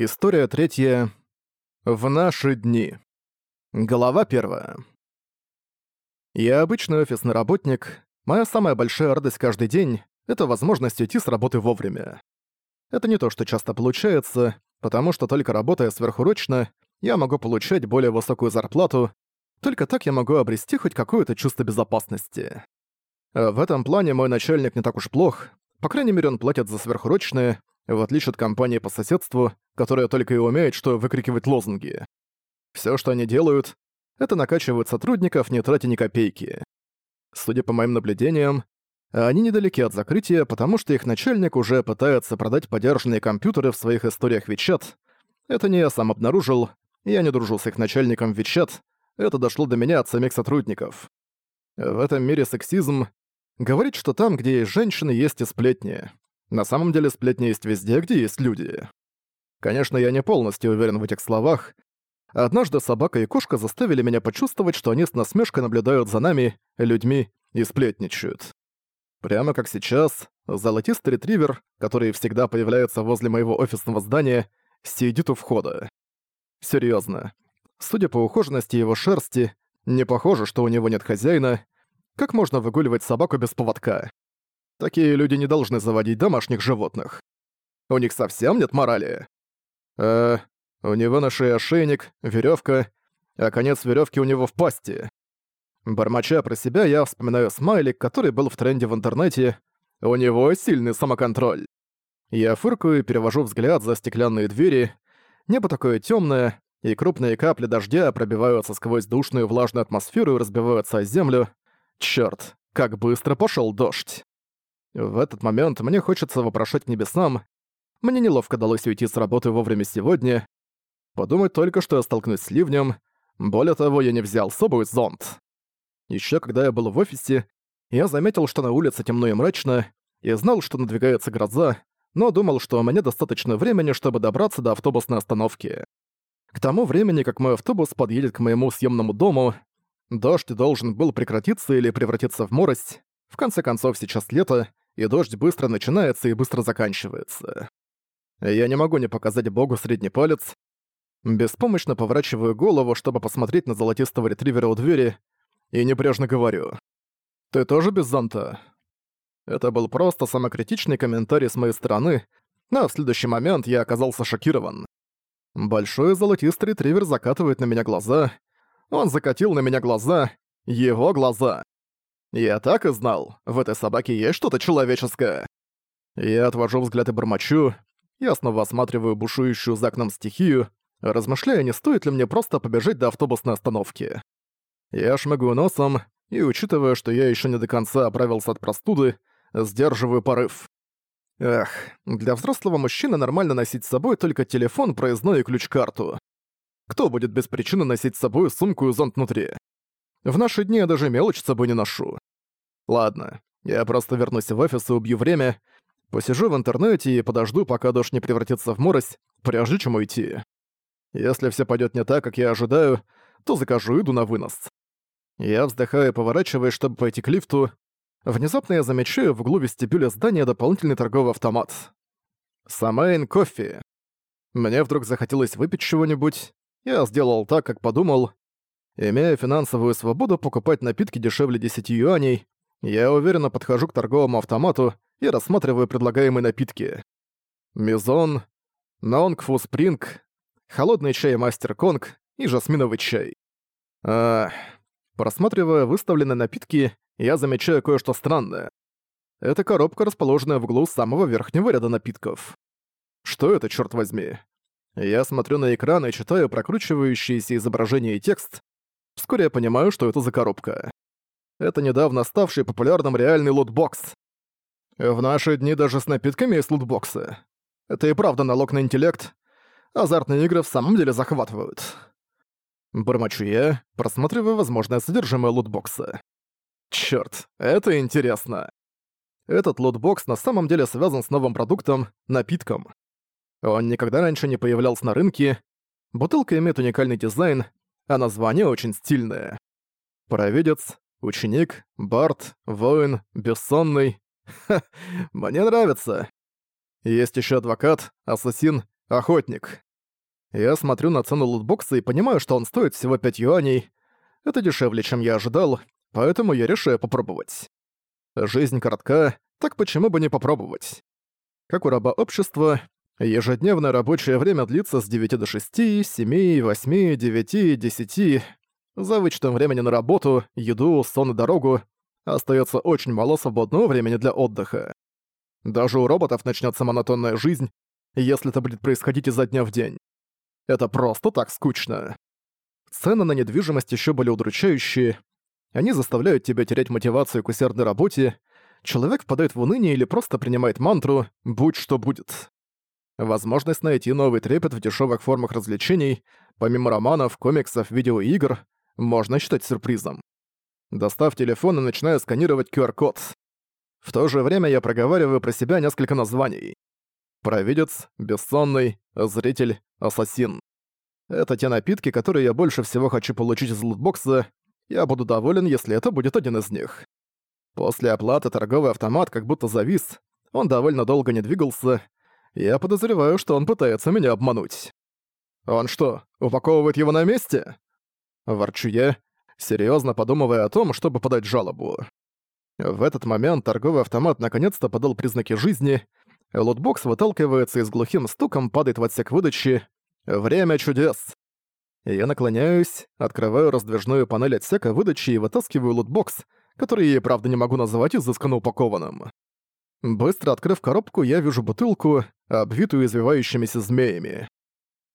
История третья. В наши дни. Глава первая. Я обычный офисный работник. Моя самая большая радость каждый день — это возможность уйти с работы вовремя. Это не то, что часто получается, потому что только работая сверхурочно, я могу получать более высокую зарплату, только так я могу обрести хоть какое-то чувство безопасности. В этом плане мой начальник не так уж плох, по крайней мере он платит за сверхурочные, в отличие от компании по соседству, которая только и умеет, что выкрикивать лозунги. Все, что они делают, это накачивают сотрудников, не тратя ни копейки. Судя по моим наблюдениям, они недалеки от закрытия, потому что их начальник уже пытается продать подержанные компьютеры в своих историях Вичат. Это не я сам обнаружил, я не дружу с их начальником Вичат, это дошло до меня от самих сотрудников. В этом мире сексизм говорит, что там, где есть женщины, есть и сплетни. На самом деле сплетни есть везде, где есть люди. Конечно, я не полностью уверен в этих словах. Однажды собака и кошка заставили меня почувствовать, что они с насмешкой наблюдают за нами, людьми, и сплетничают. Прямо как сейчас, золотистый ретривер, который всегда появляется возле моего офисного здания, сидит у входа. Серьезно. Судя по ухоженности его шерсти, не похоже, что у него нет хозяина. Как можно выгуливать собаку без поводка? Такие люди не должны заводить домашних животных. У них совсем нет морали. Э, у него на шее ошейник, веревка, а конец веревки у него в пасти. Бормоча про себя, я вспоминаю смайлик, который был в тренде в интернете. У него сильный самоконтроль. Я фыркаю и перевожу взгляд за стеклянные двери. Небо такое темное, и крупные капли дождя пробиваются сквозь душную влажную атмосферу и разбиваются о землю. Чёрт, как быстро пошёл дождь. В этот момент мне хочется вопрошать небесам. Мне неловко далось уйти с работы вовремя сегодня. Подумать только, что я столкнусь с ливнем. Более того, я не взял с собой зонт. Ещё когда я был в офисе, я заметил, что на улице темно и мрачно, и знал, что надвигается гроза, но думал, что у меня достаточно времени, чтобы добраться до автобусной остановки. К тому времени, как мой автобус подъедет к моему съемному дому, дождь должен был прекратиться или превратиться в морось. В конце концов, сейчас лето, и дождь быстро начинается и быстро заканчивается. Я не могу не показать богу средний палец. Беспомощно поворачиваю голову, чтобы посмотреть на золотистого ретривера у двери, и небрежно говорю. «Ты тоже без зонта?» Это был просто самокритичный комментарий с моей стороны, но в следующий момент я оказался шокирован. Большой золотистый ретривер закатывает на меня глаза. Он закатил на меня глаза. Его глаза. Я так и знал, в этой собаке есть что-то человеческое. Я отвожу взгляд и бормочу. Я снова осматриваю бушующую за окном стихию, размышляя, не стоит ли мне просто побежать до автобусной остановки. Я шмыгаю носом, и, учитывая, что я еще не до конца оправился от простуды, сдерживаю порыв. Эх, для взрослого мужчины нормально носить с собой только телефон, проездной и ключ-карту. Кто будет без причины носить с собой сумку и зонт внутри? В наши дни я даже мелочь с собой не ношу. Ладно, я просто вернусь в офис и убью время, посижу в интернете и подожду, пока дождь не превратится в морось, прежде чем уйти. Если все пойдет не так, как я ожидаю, то закажу еду на вынос. Я вздыхаю, поворачиваясь, чтобы пойти к лифту. Внезапно я замечаю в углу вестибюля здания дополнительный торговый автомат. Самайн кофе. Мне вдруг захотелось выпить чего-нибудь. Я сделал так, как подумал, Имея финансовую свободу покупать напитки дешевле 10 юаней, я уверенно подхожу к торговому автомату и рассматриваю предлагаемые напитки. Мизон, Нонгфу Спринг, холодный чай Мастер Конг и жасминовый чай. А, просматривая выставленные напитки, я замечаю кое-что странное. Это коробка, расположенная в углу самого верхнего ряда напитков. Что это, черт возьми? Я смотрю на экран и читаю прокручивающиеся изображения и текст, Вскоре я понимаю, что это за коробка. Это недавно ставший популярным реальный лутбокс. В наши дни даже с напитками есть лутбоксы. Это и правда налог на интеллект. Азартные игры в самом деле захватывают. Бормочу я, просматривая возможное содержимое лутбокса. Чёрт, это интересно. Этот лутбокс на самом деле связан с новым продуктом — напитком. Он никогда раньше не появлялся на рынке. Бутылка имеет уникальный дизайн, а название очень стильное. Провидец, ученик, бард, воин, бессонный. Ха, мне нравится. Есть еще адвокат, ассасин, охотник. Я смотрю на цену лутбокса и понимаю, что он стоит всего 5 юаней. Это дешевле, чем я ожидал, поэтому я решаю попробовать. Жизнь коротка, так почему бы не попробовать? Как у раба общества, ежедневное рабочее время длится с 9 до 6, 7, 8, 9, 10. За вычетом времени на работу, еду, сон и дорогу остается очень мало свободного времени для отдыха. Даже у роботов начнется монотонная жизнь, если это будет происходить изо дня в день. Это просто так скучно. Цены на недвижимость еще были удручающие. Они заставляют тебя терять мотивацию к усердной работе. Человек впадает в уныние или просто принимает мантру «будь что будет». Возможность найти новый трепет в дешевых формах развлечений, помимо романов, комиксов, видеоигр, можно считать сюрпризом. Достав телефон и начинаю сканировать QR-код. В то же время я проговариваю про себя несколько названий. Провидец, Бессонный, Зритель, Ассасин. Это те напитки, которые я больше всего хочу получить из лутбокса. Я буду доволен, если это будет один из них. После оплаты торговый автомат как будто завис. Он довольно долго не двигался. Я подозреваю, что он пытается меня обмануть. Он что, упаковывает его на месте? Ворчу я, серьезно подумывая о том, чтобы подать жалобу. В этот момент торговый автомат наконец-то подал признаки жизни, лутбокс выталкивается и с глухим стуком падает в отсек выдачи. Время чудес. Я наклоняюсь, открываю раздвижную панель отсека выдачи и вытаскиваю лутбокс, который я, правда, не могу называть изысканно упакованным. Быстро открыв коробку, я вижу бутылку, обвитую извивающимися змеями.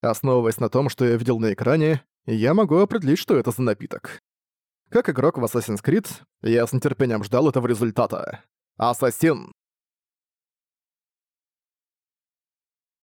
Основываясь на том, что я видел на экране, я могу определить, что это за напиток. Как игрок в Assassin's Creed, я с нетерпением ждал этого результата. Ассасин!